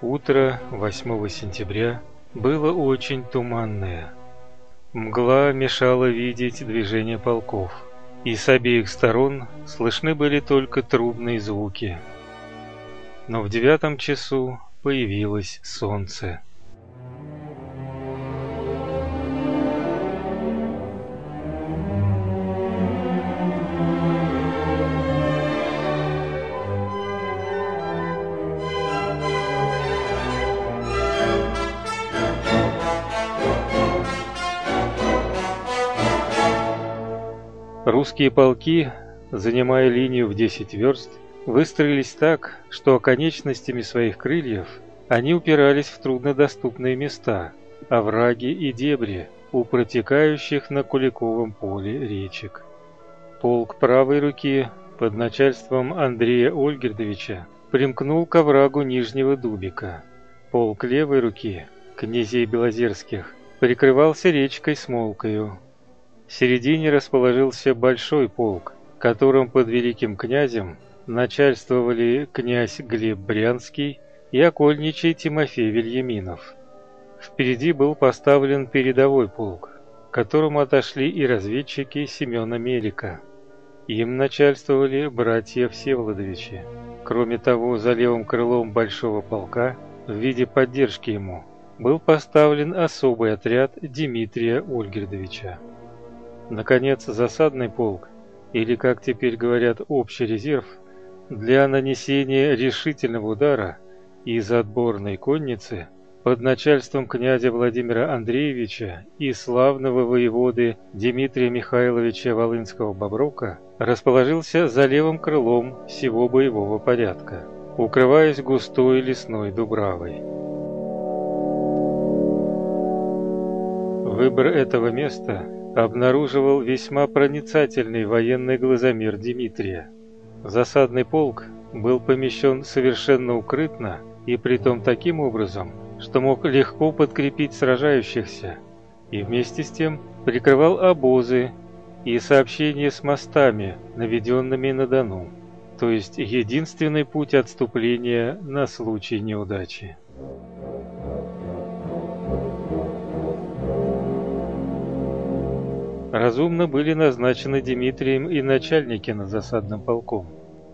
Утро 8 сентября было очень туманное. Мгла мешала видеть движение полков, и с обеих сторон слышны были только трубные звуки. Но в девятом часу появилось солнце. Русские полки, занимая линию в 10 верст, выстроились так, что оконечностями своих крыльев они упирались в труднодоступные места, овраги и дебри у протекающих на Куликовом поле речек. Полк правой руки под начальством Андрея Ольгердовича примкнул к оврагу Нижнего Дубика. Полк левой руки, князей Белозерских, прикрывался речкой Смолкою. В середине расположился большой полк, которым под великим князем начальствовали князь Глеб Брянский и окольничий Тимофей Вильяминов. Впереди был поставлен передовой полк, к которому отошли и разведчики Семена Мелика. Им начальствовали братья Всеволодовичи. Кроме того, за левым крылом большого полка в виде поддержки ему был поставлен особый отряд Дмитрия Ольгердовича. Наконец, засадный полк, или, как теперь говорят, общий резерв, для нанесения решительного удара из отборной конницы под начальством князя Владимира Андреевича и славного воеводы Дмитрия Михайловича Волынского-Боброка расположился за левым крылом всего боевого порядка, укрываясь густой лесной дубравой. Выбор этого места обнаруживал весьма проницательный военный глазомер Дмитрия. Засадный полк был помещен совершенно укрытно и притом таким образом, что мог легко подкрепить сражающихся, и вместе с тем прикрывал обозы и сообщения с мостами, наведенными на Дону, то есть единственный путь отступления на случай неудачи. Разумно были назначены Дмитрием и начальники над засадным полком.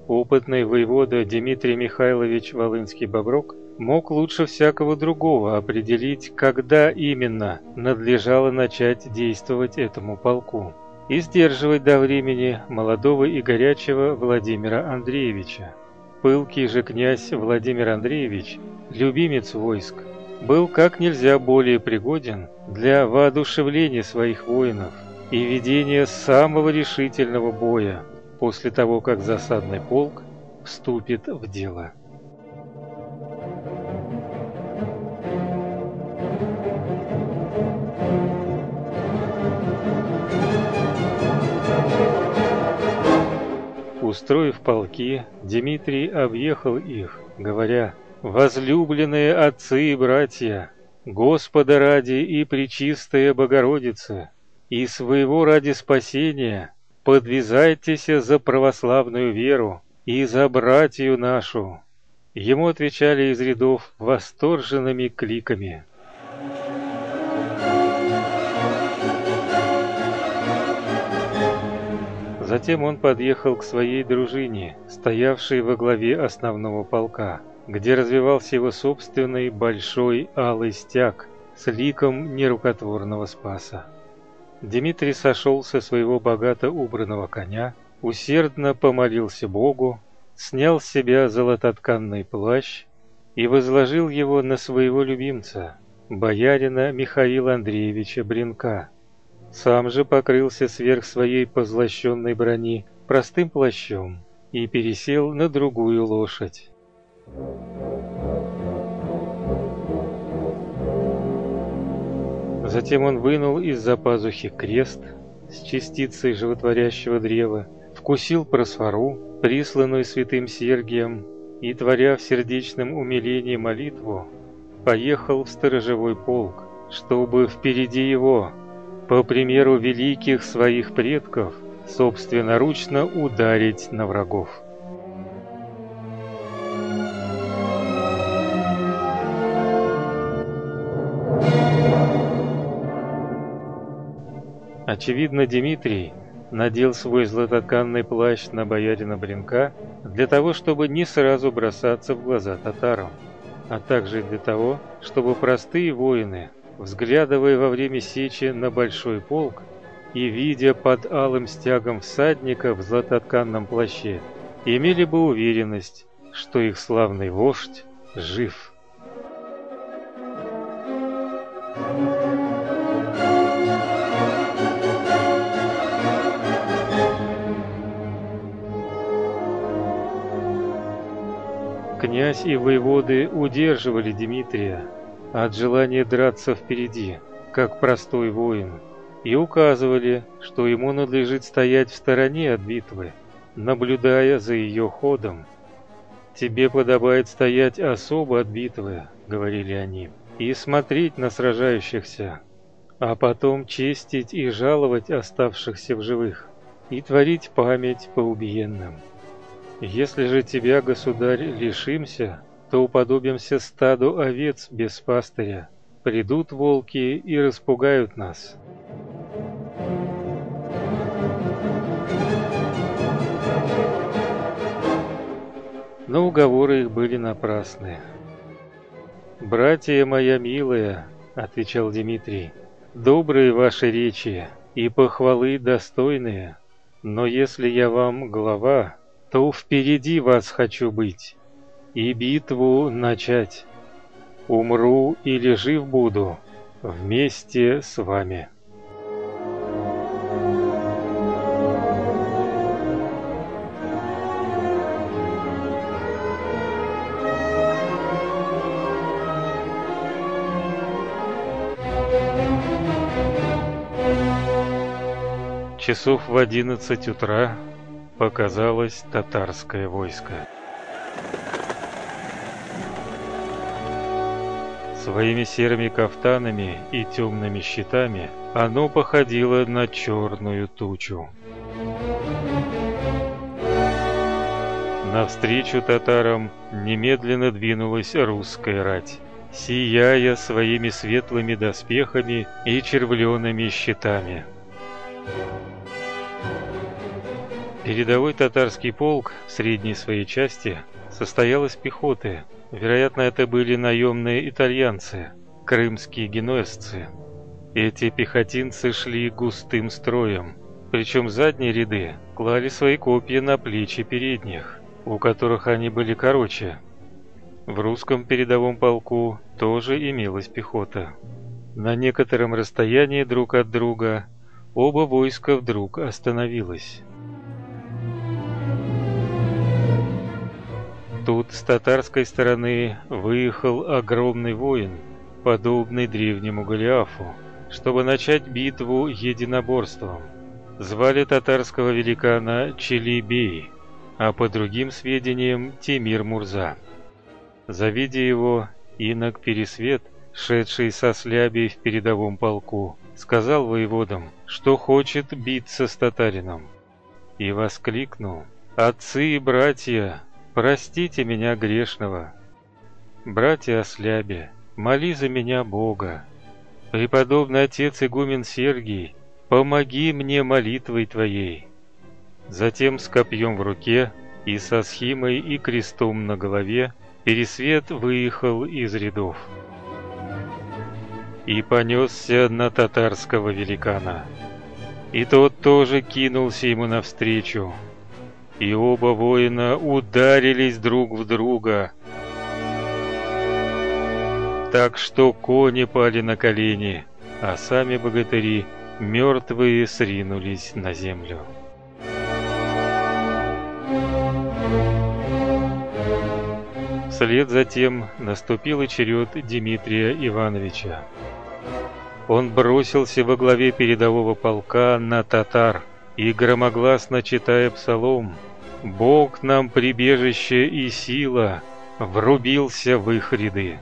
Опытный воевода Дмитрий Михайлович Волынский-Боброк мог лучше всякого другого определить, когда именно надлежало начать действовать этому полку и сдерживать до времени молодого и горячего Владимира Андреевича. Пылкий же князь Владимир Андреевич, любимец войск, был как нельзя более пригоден для воодушевления своих воинов и ведение самого решительного боя после того, как засадный полк вступит в дело. Устроив полки, Дмитрий объехал их, говоря, «Возлюбленные отцы и братья, Господа ради и Пречистая Богородица, и своего ради спасения подвязайтесь за православную веру и за братью нашу. Ему отвечали из рядов восторженными кликами. Затем он подъехал к своей дружине, стоявшей во главе основного полка, где развивался его собственный большой алый стяг с ликом нерукотворного спаса. Дмитрий сошел со своего богато убранного коня, усердно помолился Богу, снял с себя золототканный плащ и возложил его на своего любимца, боярина Михаила Андреевича Бринка. Сам же покрылся сверх своей позлощенной брони простым плащом и пересел на другую лошадь. Затем он вынул из-за пазухи крест с частицей животворящего древа, вкусил просфору, присланную святым Сергием, и, творя в сердечном умилении молитву, поехал в сторожевой полк, чтобы впереди его по примеру великих своих предков, собственноручно ударить на врагов. Очевидно, Дмитрий надел свой златотканный плащ на боярина Бринка для того, чтобы не сразу бросаться в глаза татарам, а также для того, чтобы простые воины, взглядывая во время сечи на большой полк и видя под алым стягом всадника в златотканном плаще, имели бы уверенность, что их славный вождь жив. Князь и воеводы удерживали Дмитрия от желания драться впереди, как простой воин, и указывали, что ему надлежит стоять в стороне от битвы, наблюдая за ее ходом. «Тебе подобает стоять особо от битвы», — говорили они, — «и смотреть на сражающихся, а потом честить и жаловать оставшихся в живых, и творить память по убиенным». Если же тебя, государь, лишимся, то уподобимся стаду овец без пастыря. Придут волки и распугают нас. Но уговоры их были напрасны. «Братья моя милая», — отвечал Дмитрий, — «добрые ваши речи и похвалы достойные, но если я вам глава, то впереди вас хочу быть и битву начать. Умру или жив буду вместе с вами. Часов в одиннадцать утра показалось татарское войско. Своими серыми кафтанами и темными щитами оно походило на черную тучу. Навстречу татарам немедленно двинулась русская рать, сияя своими светлыми доспехами и червленными щитами. Передовой татарский полк в средней своей части состоял из пехоты. Вероятно, это были наемные итальянцы, крымские генуэзцы. Эти пехотинцы шли густым строем, причем задние ряды клали свои копья на плечи передних, у которых они были короче. В русском передовом полку тоже имелась пехота. На некотором расстоянии друг от друга оба войска вдруг остановилось. Тут с татарской стороны выехал огромный воин, подобный древнему Голиафу, чтобы начать битву единоборством. Звали татарского великана Челибей, а по другим сведениям Тимир Мурза. Завидя его, инок Пересвет, шедший со слябей в передовом полку, сказал воеводам, что хочет биться с татарином, и воскликнул «Отцы и братья, Простите меня грешного. Братья Ослябе, моли за меня Бога. Преподобный отец игумен Сергий, помоги мне молитвой твоей. Затем с копьем в руке и со схимой и крестом на голове Пересвет выехал из рядов и понесся на татарского великана. И тот тоже кинулся ему навстречу, и оба воина ударились друг в друга, так что кони пали на колени, а сами богатыри мертвые сринулись на землю. Вслед за тем наступил и черед Дмитрия Ивановича. Он бросился во главе передового полка на татар – и громогласно читая псалом «Бог нам прибежище и сила», врубился в их ряды.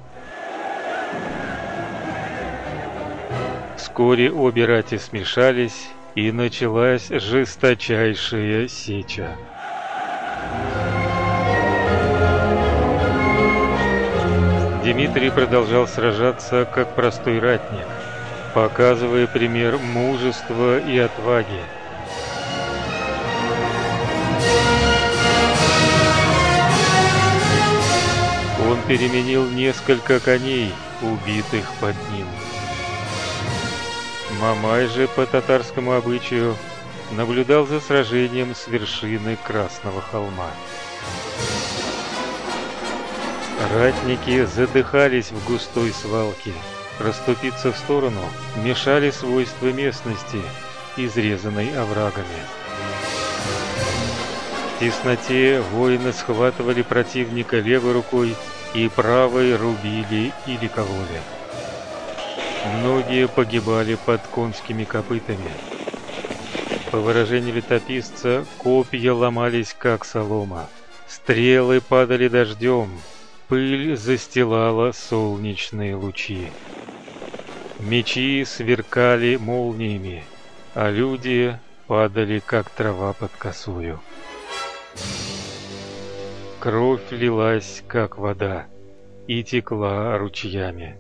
Вскоре обе рати смешались, и началась жесточайшая сеча. Дмитрий продолжал сражаться как простой ратник, показывая пример мужества и отваги. Переменил несколько коней, убитых под ним. Мамай же по татарскому обычаю наблюдал за сражением с вершины Красного холма. Ратники задыхались в густой свалке. Расступиться в сторону мешали свойства местности, изрезанной оврагами. В тесноте воины схватывали противника левой рукой и правой рубили или кололи. Многие погибали под конскими копытами. По выражению летописца, копья ломались как солома. Стрелы падали дождем, пыль застилала солнечные лучи. Мечи сверкали молниями, а люди падали как трава под косою. Кровь лилась как вода и текла ручьями.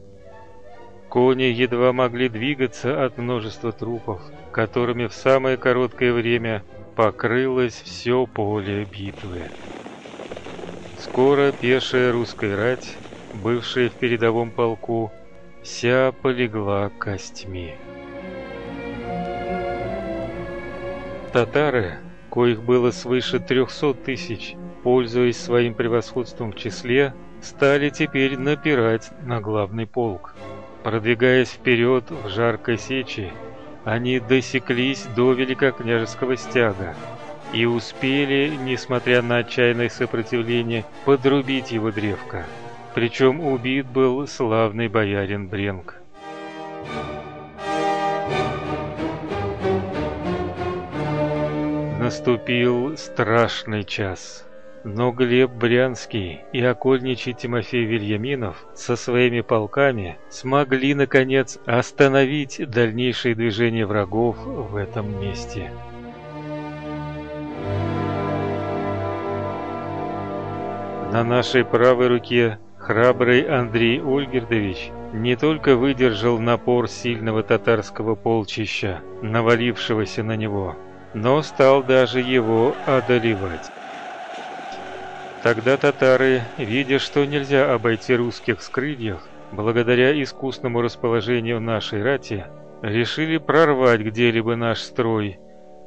Кони едва могли двигаться от множества трупов, которыми в самое короткое время покрылось все поле битвы. Скоро пешая русская рать, бывшая в передовом полку, вся полегла костьми. Татары, коих было свыше трехсот тысяч, пользуясь своим превосходством в числе, стали теперь напирать на главный полк. Продвигаясь вперед в жаркой сечи, они досеклись до великокняжеского стяга и успели, несмотря на отчаянное сопротивление, подрубить его древко. Причем убит был славный боярин Бренк. Наступил страшный час. Но Глеб Брянский и окольничий Тимофей Вильяминов со своими полками смогли, наконец, остановить дальнейшее движение врагов в этом месте. На нашей правой руке храбрый Андрей Ольгердович не только выдержал напор сильного татарского полчища, навалившегося на него, но стал даже его одолевать. Тогда татары, видя, что нельзя обойти русских с крыльев, благодаря искусному расположению нашей рати, решили прорвать где-либо наш строй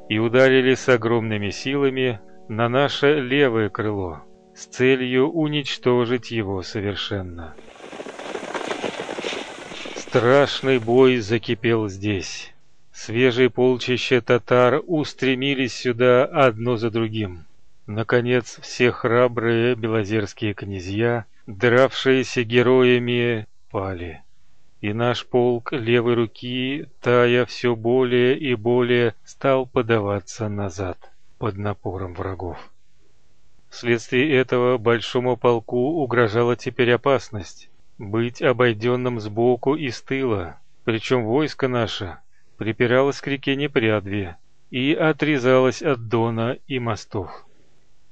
и ударили с огромными силами на наше левое крыло с целью уничтожить его совершенно. Страшный бой закипел здесь. Свежие полчища татар устремились сюда одно за другим. Наконец, все храбрые белозерские князья, дравшиеся героями, пали. И наш полк левой руки, тая все более и более, стал подаваться назад под напором врагов. Вследствие этого большому полку угрожала теперь опасность быть обойденным сбоку и с тыла, причем войско наше припиралось к реке Непрядве и отрезалось от Дона и мостов.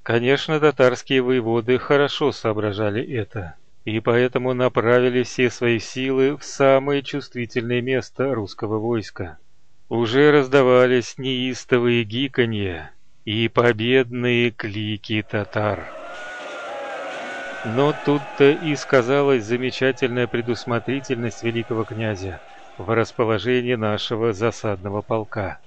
Конечно, татарские воеводы хорошо соображали это, и поэтому направили все свои силы в самое чувствительное место русского войска. Уже раздавались неистовые гиканье и победные клики татар. Но тут-то и сказалась замечательная предусмотрительность великого князя в расположении нашего засадного полка.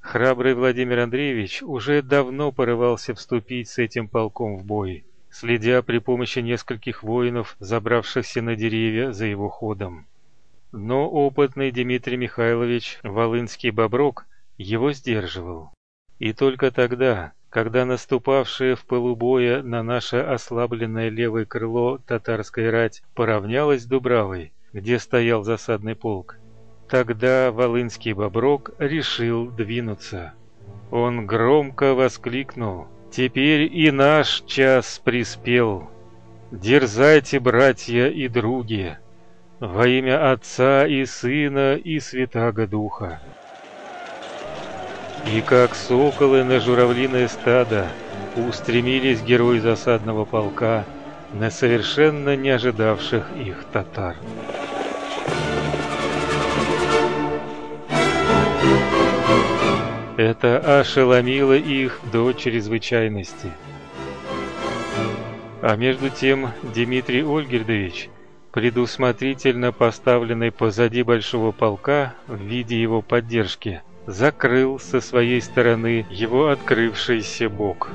Храбрый Владимир Андреевич уже давно порывался вступить с этим полком в бой, следя при помощи нескольких воинов, забравшихся на деревья за его ходом. Но опытный Дмитрий Михайлович Волынский Боброк его сдерживал. И только тогда, когда наступавшая в пылу боя на наше ослабленное левое крыло татарская рать поравнялась с Дубравой, где стоял засадный полк, Тогда Волынский Боброк решил двинуться. Он громко воскликнул: "Теперь и наш час приспел. Дерзайте, братья и други. во имя Отца и Сына и Святаго Духа. И как соколы на журавлиное стадо устремились герои засадного полка на совершенно не ожидавших их татар. Это ошеломило их до чрезвычайности. А между тем Дмитрий Ольгердович, предусмотрительно поставленный позади большого полка в виде его поддержки, закрыл со своей стороны его открывшийся бок.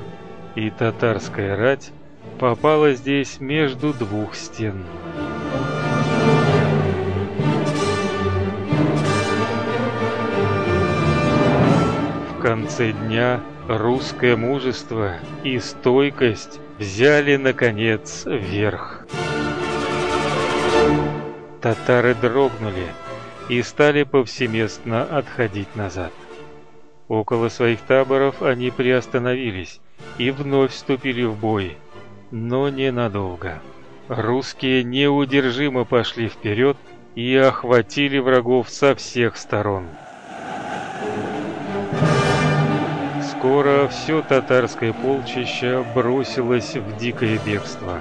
И татарская рать попала здесь между двух стен. Конце дня русское мужество и стойкость взяли, наконец, верх. Татары дрогнули и стали повсеместно отходить назад. Около своих таборов они приостановились и вновь вступили в бой, но ненадолго. Русские неудержимо пошли вперед и охватили врагов со всех сторон. Скоро все татарское полчище бросилось в дикое бегство.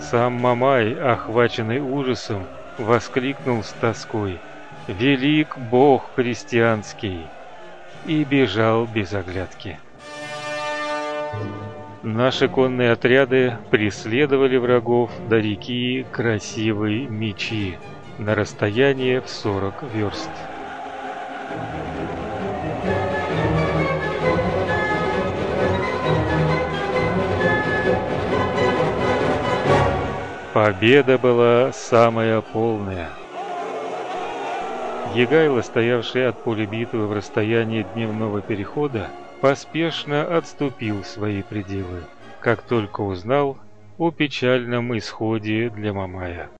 Сам Мамай, охваченный ужасом, воскликнул с тоской «Велик Бог христианский!» и бежал без оглядки. Наши конные отряды преследовали врагов до реки Красивой Мечи на расстояние в 40 верст. Победа была самая полная. Егайло, стоявший от поля битвы в расстоянии дневного перехода, поспешно отступил свои пределы, как только узнал о печальном исходе для Мамая.